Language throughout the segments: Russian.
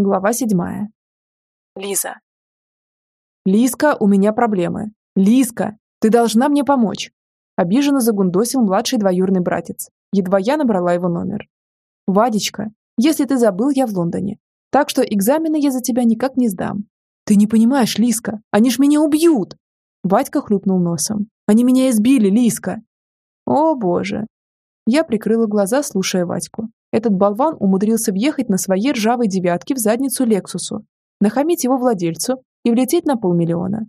Глава седьмая. Лиза. «Лизка, у меня проблемы. Лизка, ты должна мне помочь!» Обиженно загундосил младший двоюрный братец. Едва я набрала его номер. «Вадечка, если ты забыл, я в Лондоне. Так что экзамены я за тебя никак не сдам. Ты не понимаешь, Лизка, они ж меня убьют!» Вадька хлюпнул носом. «Они меня избили, Лизка!» «О, боже!» Я прикрыла глаза, слушая Вадьку. Этот болван умудрился въехать на своей ржавой девятке в задницу Лексусу, нахамить его владельцу и влететь на полмиллиона.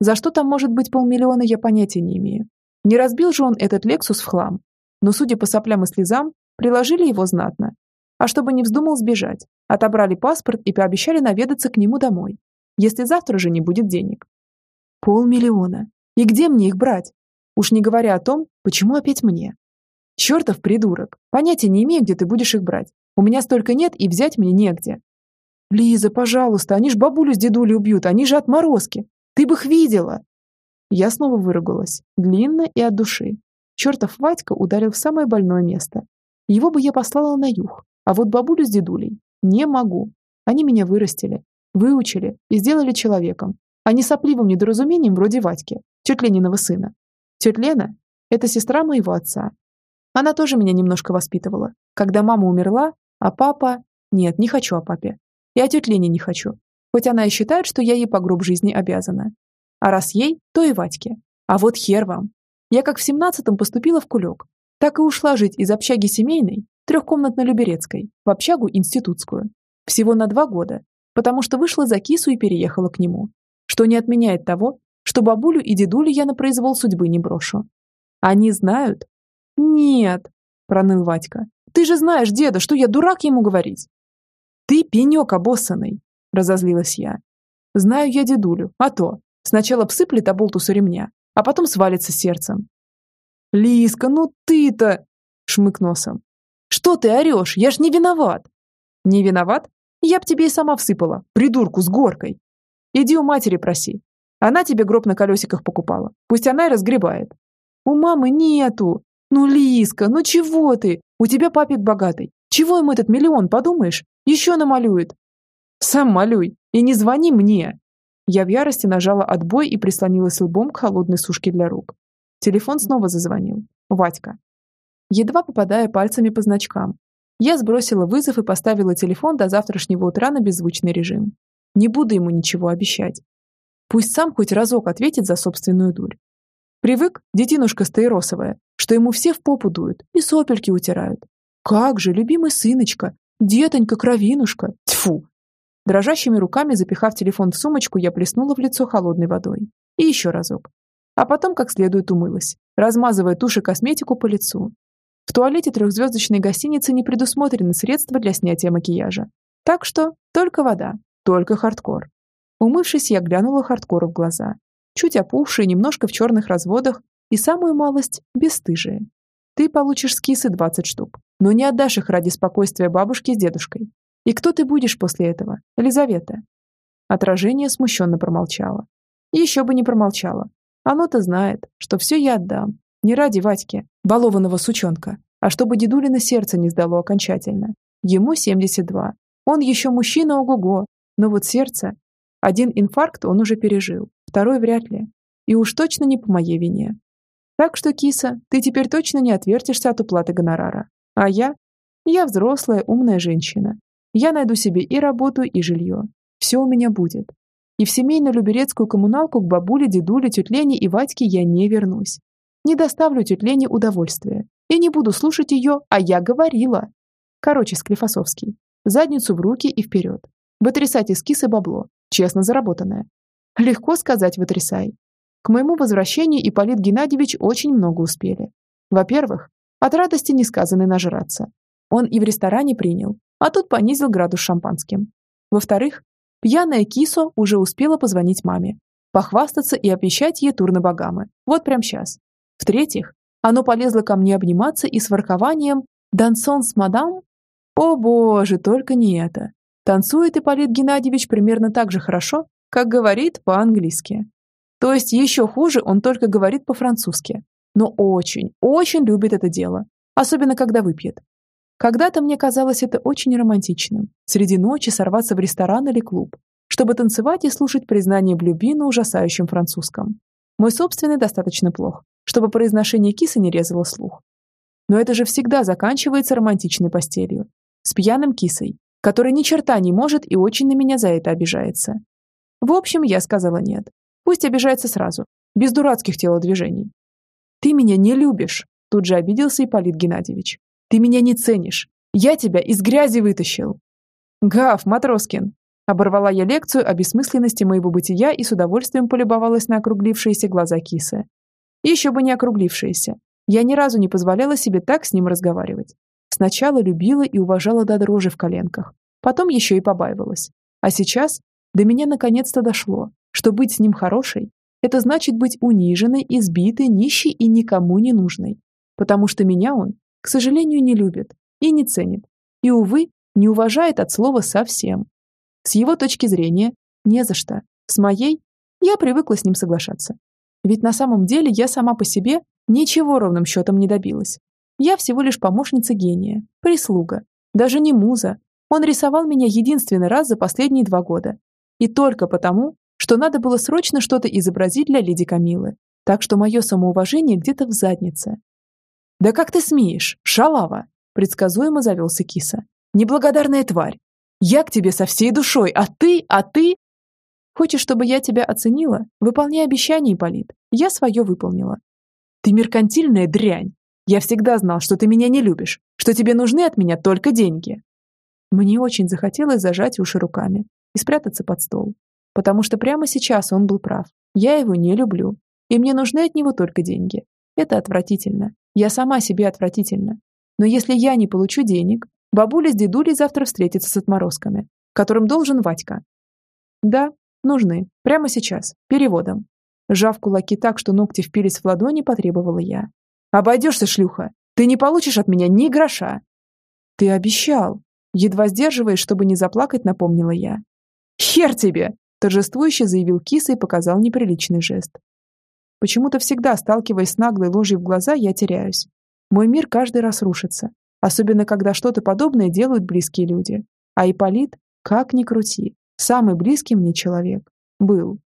За что там может быть полмиллиона, я понятия не имею. Не разбил же он этот Лексус в хлам. Но, судя по соплям и слезам, приложили его знатно. А чтобы не вздумал сбежать, отобрали паспорт и пообещали наведаться к нему домой, если завтра же не будет денег. Полмиллиона. И где мне их брать? Уж не говоря о том, почему опять мне. Чертов придурок. Понятия не имею, где ты будешь их брать. У меня столько нет и взять мне негде. Лиза, пожалуйста, они ж бабулю с дедулей убьют, они же отморозки. Ты бы их видела. Я снова выругалась, длинно и от души. Чертов Вадька ударил в самое больное место. Его бы я послала на юг, а вот бабулю с дедулей не могу. Они меня вырастили, выучили и сделали человеком, а не сопливым недоразумением вроде Вадьки, тетя Лениного сына. Тетя Лена – это сестра моего отца, она тоже меня немножко воспитывала. Когда мама умерла, а папа... Нет, не хочу о папе. И о тете Лене не хочу. Хоть она и считает, что я ей по гроб жизни обязана. А раз ей, то и Вадьке. А вот хер вам. Я как в семнадцатом поступила в кулек. Так и ушла жить из общаги семейной, трехкомнатной Люберецкой, в общагу институтскую. Всего на два года, потому что вышла за кису и переехала к нему. Что не отменяет того, что бабулю и дедулю я на произвол судьбы не брошу. Они знают, «Нет», — проныл Вадька. «Ты же знаешь, деда, что я дурак ему говорить». «Ты пенек обоссанный», — разозлилась я. «Знаю я дедулю, а то. Сначала псыплет оболтусу ремня, а потом свалится сердцем». «Лиска, ну ты-то!» — шмык носом. «Что ты орешь? Я ж не виноват!» «Не виноват? Я б тебе и сама всыпала, придурку с горкой. Иди у матери проси. Она тебе гроб на колесиках покупала. Пусть она и разгребает». «У мамы нету!» «Ну, Лиска, ну чего ты? У тебя папик богатый. Чего ему этот миллион, подумаешь? Еще намалюет». «Сам малюй. И не звони мне». Я в ярости нажала отбой и прислонилась лбом к холодной сушке для рук. Телефон снова зазвонил. Вадька. Едва попадая пальцами по значкам. Я сбросила вызов и поставила телефон до завтрашнего утра на беззвучный режим. Не буду ему ничего обещать. Пусть сам хоть разок ответит за собственную дурь. Привык, детинушка стаиросовая, что ему все в попу дуют и сопельки утирают. Как же, любимый сыночка, детонька, кровинушка, тьфу! Дрожащими руками, запихав телефон в сумочку, я плеснула в лицо холодной водой. И еще разок. А потом как следует умылась, размазывая тушь и косметику по лицу. В туалете трехзвездочной гостиницы не предусмотрены средства для снятия макияжа. Так что только вода, только хардкор. Умывшись, я глянула хардкору в глаза. Чуть опухшие, немножко в черных разводах, и самую малость – бесстыжие. Ты получишь с кисы 20 штук, но не отдашь их ради спокойствия бабушки с дедушкой. И кто ты будешь после этого, Елизавета? Отражение смущенно промолчало. еще бы не промолчало. Оно-то знает, что все я отдам. Не ради Вадьки, балованного сучонка, а чтобы дедулино сердце не сдало окончательно. Ему 72. Он еще мужчина ого-го, но вот сердце... Один инфаркт он уже пережил, второй вряд ли. И уж точно не по моей вине. Так что, киса, ты теперь точно не отвертишься от уплаты гонорара. А я? Я взрослая, умная женщина. Я найду себе и работу, и жилье. Все у меня будет. И в семейно-люберецкую коммуналку к бабуле, дедуле, тетлене и Вадьке я не вернусь. Не доставлю тетлене удовольствия. И не буду слушать ее, а я говорила. Короче, Склифосовский. Задницу в руки и вперед. Вытрясать из кисы бабло. Честно заработанное. Легко сказать «вытрясай». К моему возвращению Ипполит Геннадьевич очень много успели. Во-первых, от радости несказанной нажраться. Он и в ресторане принял, а тут понизил градус шампанским. Во-вторых, пьяная Кисо уже успела позвонить маме, похвастаться и обещать ей тур на Багамы. Вот прямо сейчас. В-третьих, оно полезло ко мне обниматься и с воркованием «Дансон с мадам?» О боже, только не это. Танцует Ипполит Геннадьевич примерно так же хорошо, как говорит по-английски. То есть еще хуже, он только говорит по-французски. Но очень, очень любит это дело. Особенно, когда выпьет. Когда-то мне казалось это очень романтичным. Среди ночи сорваться в ресторан или клуб, чтобы танцевать и слушать признание в любви на ужасающем французском. Мой собственный достаточно плох, чтобы произношение кисы не резало слух. Но это же всегда заканчивается романтичной постелью. С пьяным кисой, который ни черта не может и очень на меня за это обижается. В общем, я сказала нет. Пусть обижается сразу, без дурацких телодвижений. «Ты меня не любишь», – тут же обиделся Ипполит Геннадьевич. «Ты меня не ценишь. Я тебя из грязи вытащил». «Гав, Матроскин!» Оборвала я лекцию о бессмысленности моего бытия и с удовольствием полюбовалась на округлившиеся глаза кисы. Еще бы не округлившиеся. Я ни разу не позволяла себе так с ним разговаривать. Сначала любила и уважала до дрожи в коленках, потом еще и побаивалась. А сейчас до меня наконец-то дошло, что быть с ним хорошей – это значит быть униженной, избитой, нищей и никому не нужной. Потому что меня он, к сожалению, не любит и не ценит. И, увы, не уважает от слова совсем. С его точки зрения, не за что. С моей, я привыкла с ним соглашаться. Ведь на самом деле я сама по себе ничего ровным счетом не добилась. Я всего лишь помощница гения, прислуга, даже не муза. Он рисовал меня единственный раз за последние два года. И только потому, что надо было срочно что-то изобразить для леди Камилы. Так что мое самоуважение где-то в заднице. «Да как ты смеешь, шалава!» предсказуемо завелся киса. «Неблагодарная тварь! Я к тебе со всей душой, а ты, а ты...» «Хочешь, чтобы я тебя оценила? Выполняй обещание, Полит. Я свое выполнила». «Ты меркантильная дрянь! Я всегда знал, что ты меня не любишь, что тебе нужны от меня только деньги». Мне очень захотелось зажать уши руками и спрятаться под стол, потому что прямо сейчас он был прав. Я его не люблю, и мне нужны от него только деньги. Это отвратительно. Я сама себе отвратительна. Но если я не получу денег, бабуля с дедулей завтра встретятся с отморозками, которым должен Ватька. Да, нужны. Прямо сейчас. Переводом. Сжав кулаки так, что ногти впились в ладони, потребовала я. Обойдешься, шлюха. Ты не получишь от меня ни гроша. Ты обещал. Едва сдерживаясь, чтобы не заплакать, напомнила я. Хер тебе! Торжествующе заявил киса и показал неприличный жест. Почему-то всегда, сталкиваясь с наглой ложью в глаза, я теряюсь. Мой мир каждый раз рушится. Особенно, когда что-то подобное делают близкие люди. А Ипполит, как ни крути, самый близкий мне человек. Был.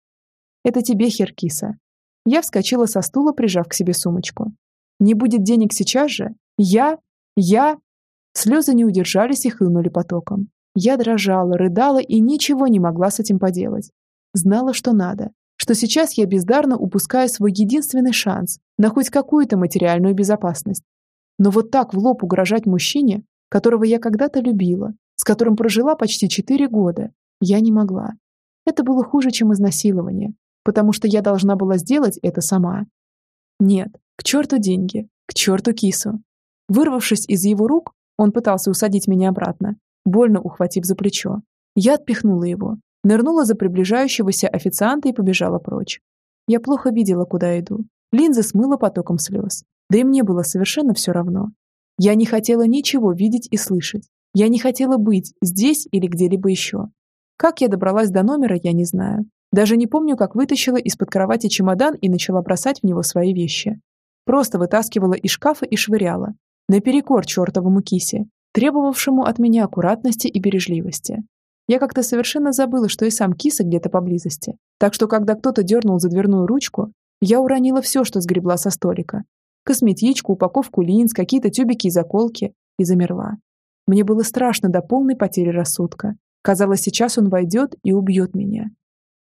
Это тебе, Херкиса. Я вскочила со стула, прижав к себе сумочку. Не будет денег сейчас же? Я? Я? Слезы не удержались и хлынули потоком. Я дрожала, рыдала и ничего не могла с этим поделать. Знала, что надо, что сейчас я бездарно упускаю свой единственный шанс на хоть какую-то материальную безопасность. Но вот так в лоб угрожать мужчине, которого я когда-то любила, с которым прожила почти четыре года, я не могла. Это было хуже, чем изнасилование, потому что я должна была сделать это сама. Нет, к черту деньги, к черту кису. Вырвавшись из его рук, он пытался усадить меня обратно, больно ухватив за плечо. Я отпихнула его, нырнула за приближающегося официанта и побежала прочь. Я плохо видела, куда иду. Линзы смыла потоком слез. Да и мне было совершенно все равно. Я не хотела ничего видеть и слышать. Я не хотела быть здесь или где-либо еще. Как я добралась до номера, я не знаю. Даже не помню, как вытащила из-под кровати чемодан и начала бросать в него свои вещи. Просто вытаскивала из шкафа и швыряла. Наперекор чертовому кисе, требовавшему от меня аккуратности и бережливости. Я как-то совершенно забыла, что и сам киса где-то поблизости. Так что, когда кто-то дернул за дверную ручку, я уронила все, что сгребла со столика. Косметичку, упаковку линз, какие-то тюбики и заколки. И замерла. Мне было страшно до полной потери рассудка. Казалось, сейчас он войдет и убьет меня.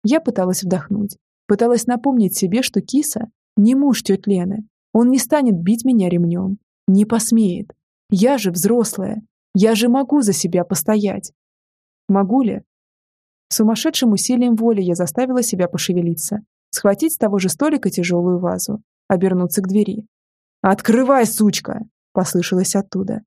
Я пыталась вдохнуть. Пыталась напомнить себе, что киса не муж тети Лены, он не станет бить меня ремнем. Не посмеет. Я же взрослая. Я же могу за себя постоять. Могу ли? Сумасшедшим усилием воли я заставила себя пошевелиться, схватить с того же столика тяжелую вазу, обернуться к двери. «Открывай, сучка!» – послышалось оттуда.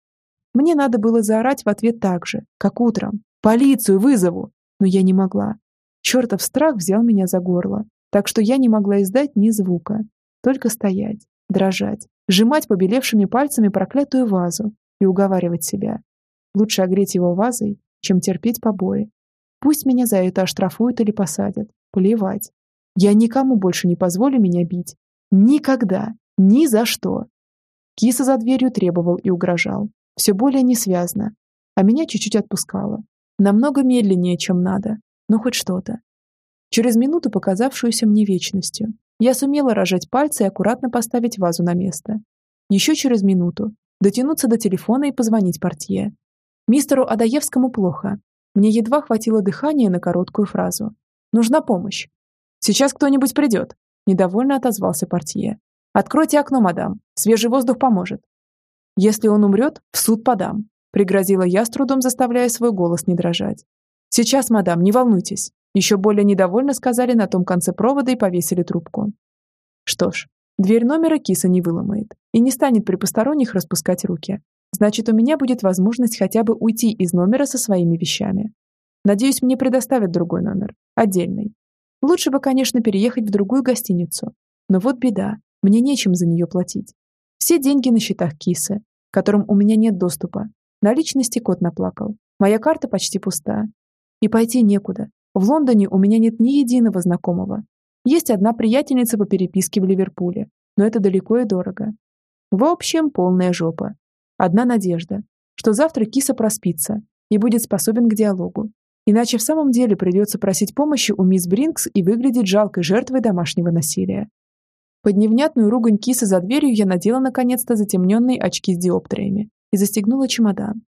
Мне надо было заорать в ответ так же, как утром. «Полицию вызову!» Но я не могла. Чертов страх взял меня за горло, так что я не могла издать ни звука, только стоять, дрожать, сжимать побелевшими пальцами проклятую вазу и уговаривать себя. Лучше огреть его вазой, чем терпеть побои. Пусть меня за это оштрафуют или посадят. Плевать. Я никому больше не позволю меня бить. Никогда. Ни за что. Киса за дверью требовал и угрожал. все более несвязно, а меня чуть-чуть отпускало. Намного медленнее, чем надо, но хоть что-то. Через минуту, показавшуюся мне вечностью, я сумела рожать пальцы и аккуратно поставить вазу на место. Еще через минуту дотянуться до телефона и позвонить портье. Мистеру Адаевскому плохо. Мне едва хватило дыхания на короткую фразу. «Нужна помощь». «Сейчас кто-нибудь придет», – недовольно отозвался портье. «Откройте окно, мадам. Свежий воздух поможет». «Если он умрет, в суд подам», – пригрозила я, с трудом заставляя свой голос не дрожать. «Сейчас, мадам, не волнуйтесь», – еще более недовольно сказали на том конце провода и повесили трубку. Что ж, дверь номера киса не выломает и не станет при посторонних распускать руки. Значит, у меня будет возможность хотя бы уйти из номера со своими вещами. Надеюсь, мне предоставят другой номер, отдельный. Лучше бы, конечно, переехать в другую гостиницу. Но вот беда, мне нечем за нее платить. Все деньги на счетах кисы, к которым у меня нет доступа. Наличности кот наплакал. Моя карта почти пуста. И пойти некуда. В Лондоне у меня нет ни единого знакомого. Есть одна приятельница по переписке в Ливерпуле, но это далеко и дорого. В общем, полная жопа. Одна надежда, что завтра киса проспится и будет способен к диалогу. Иначе в самом деле придется просить помощи у мисс Бринкс и выглядеть жалкой жертвой домашнего насилия. Под невнятную ругань кисы за дверью я надела наконец-то затемненные очки с диоптриями и застегнула чемодан.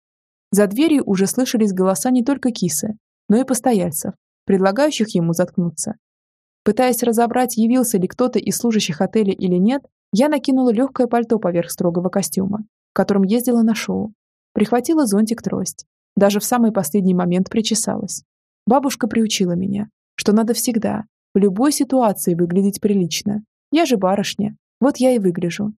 За дверью уже слышались голоса не только кисы, но и постояльцев, предлагающих ему заткнуться. Пытаясь разобрать, явился ли кто-то из служащих отеля или нет, я накинула легкое пальто поверх строгого костюма, в котором ездила на шоу. Прихватила зонтик-трость. Даже в самый последний момент причесалась. Бабушка приучила меня, что надо всегда, в любой ситуации выглядеть прилично, я же барышня, вот я и выгляжу.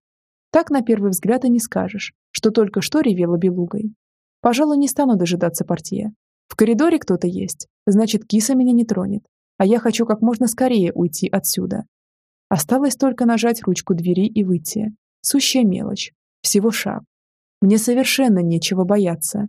Так на первый взгляд и не скажешь, что только что ревела белугой. Пожалуй, не стану дожидаться партия. В коридоре кто-то есть, значит, киса меня не тронет, а я хочу как можно скорее уйти отсюда. Осталось только нажать ручку двери и выйти. Сущая мелочь. Всего шаг. Мне совершенно нечего бояться.